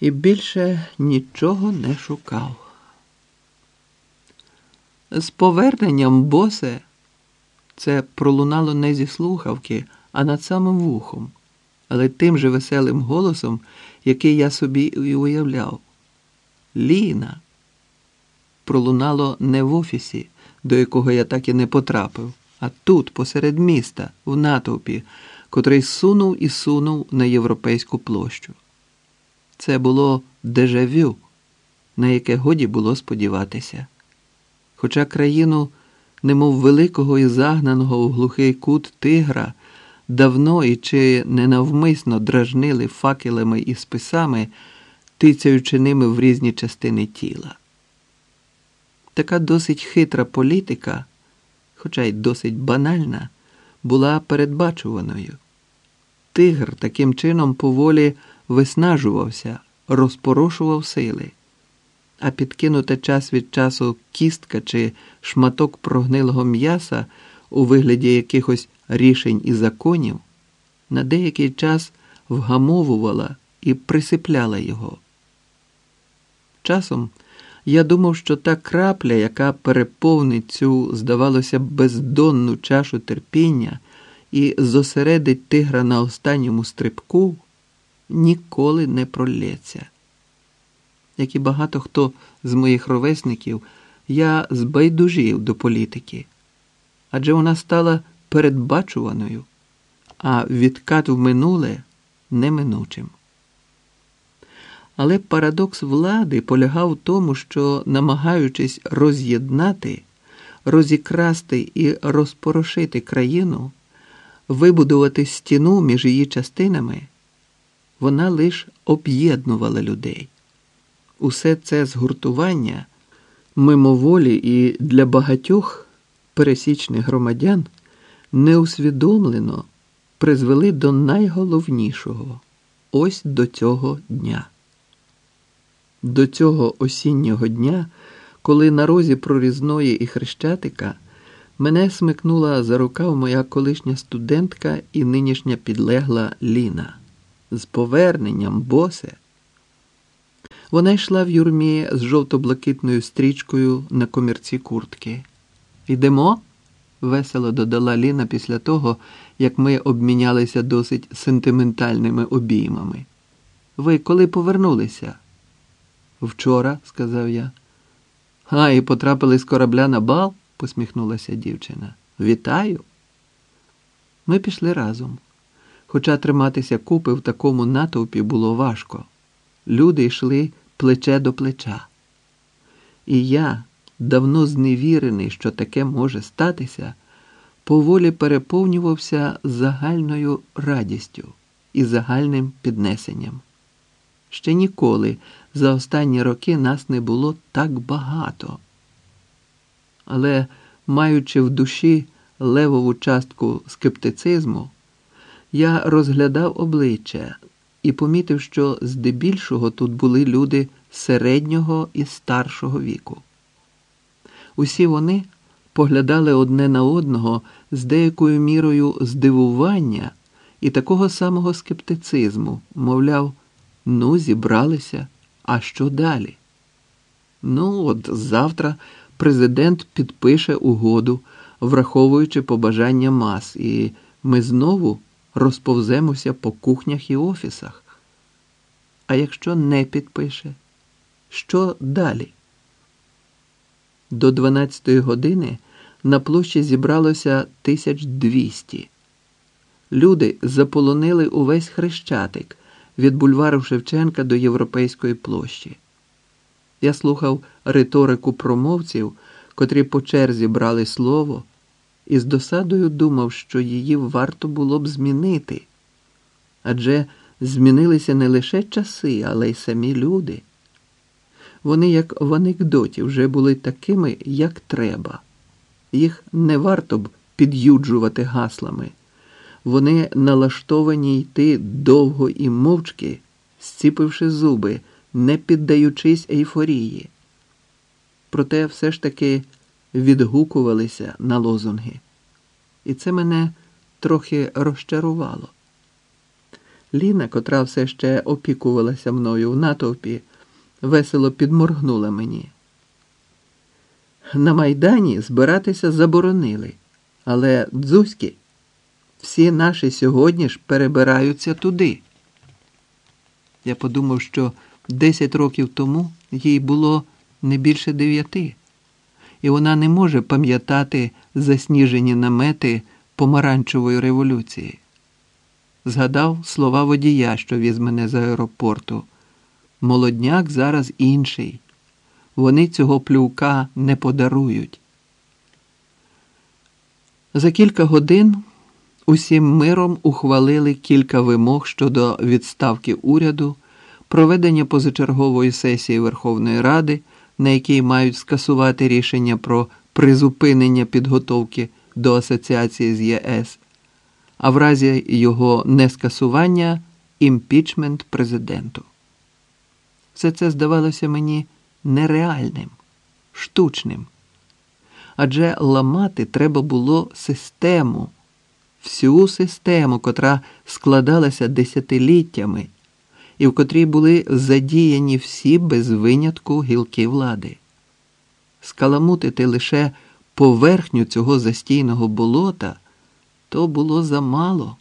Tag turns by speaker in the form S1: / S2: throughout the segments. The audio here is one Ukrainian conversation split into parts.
S1: і більше нічого не шукав. З поверненням босе це пролунало не зі слухавки, а над самим вухом, але тим же веселим голосом, який я собі і уявляв. Ліна пролунало не в офісі, до якого я так і не потрапив, а тут, посеред міста, в натовпі, котрий сунув і сунув на європейську площу. Це було дежавю, на яке годі було сподіватися. Хоча країну, немов великого і загнаного у глухий кут тигра, давно і чи ненавмисно дражнили факелами і списами, тицяючи ними в різні частини тіла. Така досить хитра політика, хоча й досить банальна, була передбачуваною. Тигр таким чином поволі виснажувався, розпорошував сили, а підкинута час від часу кістка чи шматок прогнилого м'яса у вигляді якихось рішень і законів на деякий час вгамовувала і присипляла його. Часом я думав, що та крапля, яка переповнить цю, здавалося, бездонну чашу терпіння і зосередить тигра на останньому стрибку, ніколи не пролється. Як і багато хто з моїх ровесників, я збайдужів до політики, адже вона стала передбачуваною, а відкат в минуле неминучим. Але парадокс влади полягав в тому, що, намагаючись роз'єднати, розікрасти і розпорошити країну, вибудувати стіну між її частинами, вона лише об'єднувала людей. Усе це згуртування мимоволі і для багатьох пересічних громадян неусвідомлено призвели до найголовнішого ось до цього дня. До цього осіннього дня, коли на розі прорізної і хрещатика мене смикнула за рукав моя колишня студентка і нинішня підлегла Ліна. З поверненням, босе. Вона йшла в юрмі з жовто-блакитною стрічкою на комірці куртки. Йдемо? весело додала Ліна після того, як ми обмінялися досить сентиментальними обіймами. Ви коли повернулися? Вчора, сказав я. А, і потрапили з корабля на бал, посміхнулася дівчина. Вітаю. Ми пішли разом. Хоча триматися купи в такому натовпі було важко. Люди йшли плече до плеча. І я, давно зневірений, що таке може статися, поволі переповнювався загальною радістю і загальним піднесенням. Ще ніколи за останні роки нас не було так багато. Але, маючи в душі левову частку скептицизму, я розглядав обличчя і помітив, що здебільшого тут були люди середнього і старшого віку. Усі вони поглядали одне на одного з деякою мірою здивування і такого самого скептицизму, мовляв, ну, зібралися, а що далі? Ну, от завтра президент підпише угоду, враховуючи побажання мас, і ми знову розповземося по кухнях і офісах. А якщо не підпише, що далі? До 12 години на площі зібралося 1200. Люди заполонили увесь хрещатик від бульвару Шевченка до Європейської площі. Я слухав риторику промовців, котрі по черзі брали слово, і з досадою думав, що її варто було б змінити. Адже змінилися не лише часи, але й самі люди. Вони, як в анекдоті, вже були такими, як треба. Їх не варто б під'юджувати гаслами. Вони налаштовані йти довго і мовчки, зціпивши зуби, не піддаючись ейфорії. Проте все ж таки відгукувалися на лозунги. І це мене трохи розчарувало. Ліна, котра все ще опікувалася мною в натовпі, весело підморгнула мені. На Майдані збиратися заборонили, але дзузьки, всі наші сьогодні ж перебираються туди. Я подумав, що 10 років тому їй було не більше дев'яти, і вона не може пам'ятати засніжені намети помаранчевої революції. Згадав слова водія, що віз мене з аеропорту. Молодняк зараз інший. Вони цього плювка не подарують. За кілька годин усім миром ухвалили кілька вимог щодо відставки уряду, проведення позачергової сесії Верховної Ради, на якій мають скасувати рішення про призупинення підготовки до асоціації з ЄС, а в разі його нескасування імпічмент президенту. Все це здавалося мені нереальним, штучним. Адже ламати треба було систему, всю систему, котра складалася десятиліттями, і в котрій були задіяні всі без винятку гілки влади. Скаламутити лише поверхню цього застійного болота то було замало.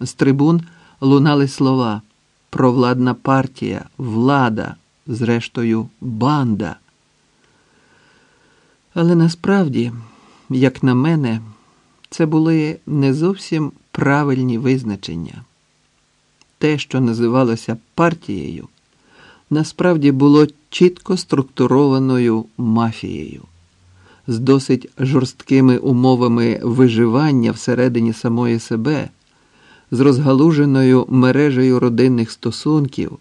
S1: З трибун лунали слова провладна партія, влада, зрештою, банда. Але насправді, як на мене, це були не зовсім правильні визначення. Те, що називалося партією, насправді було чітко структурованою мафією, з досить жорсткими умовами виживання всередині самої себе, з розгалуженою мережею родинних стосунків,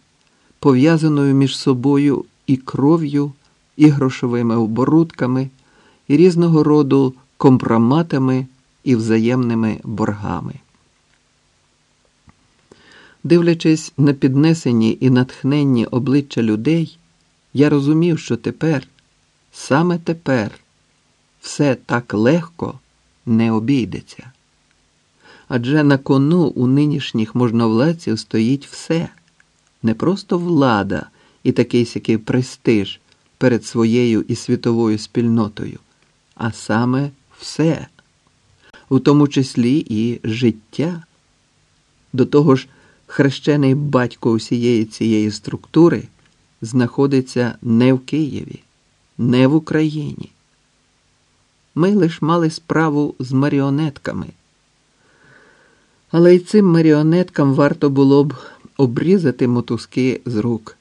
S1: пов'язаною між собою і кров'ю, і грошовими оборудками, і різного роду компроматами і взаємними боргами. Дивлячись на піднесені і натхненні обличчя людей, я розумів, що тепер, саме тепер, все так легко не обійдеться. Адже на кону у нинішніх можновладців стоїть все, не просто влада і такий сякий престиж перед своєю і світовою спільнотою, а саме все, у тому числі і життя. До того ж, хрещений батько усієї цієї структури знаходиться не в Києві, не в Україні. Ми лиш мали справу з маріонетками. Але й цим маріонеткам варто було б обрізати мотузки з рук.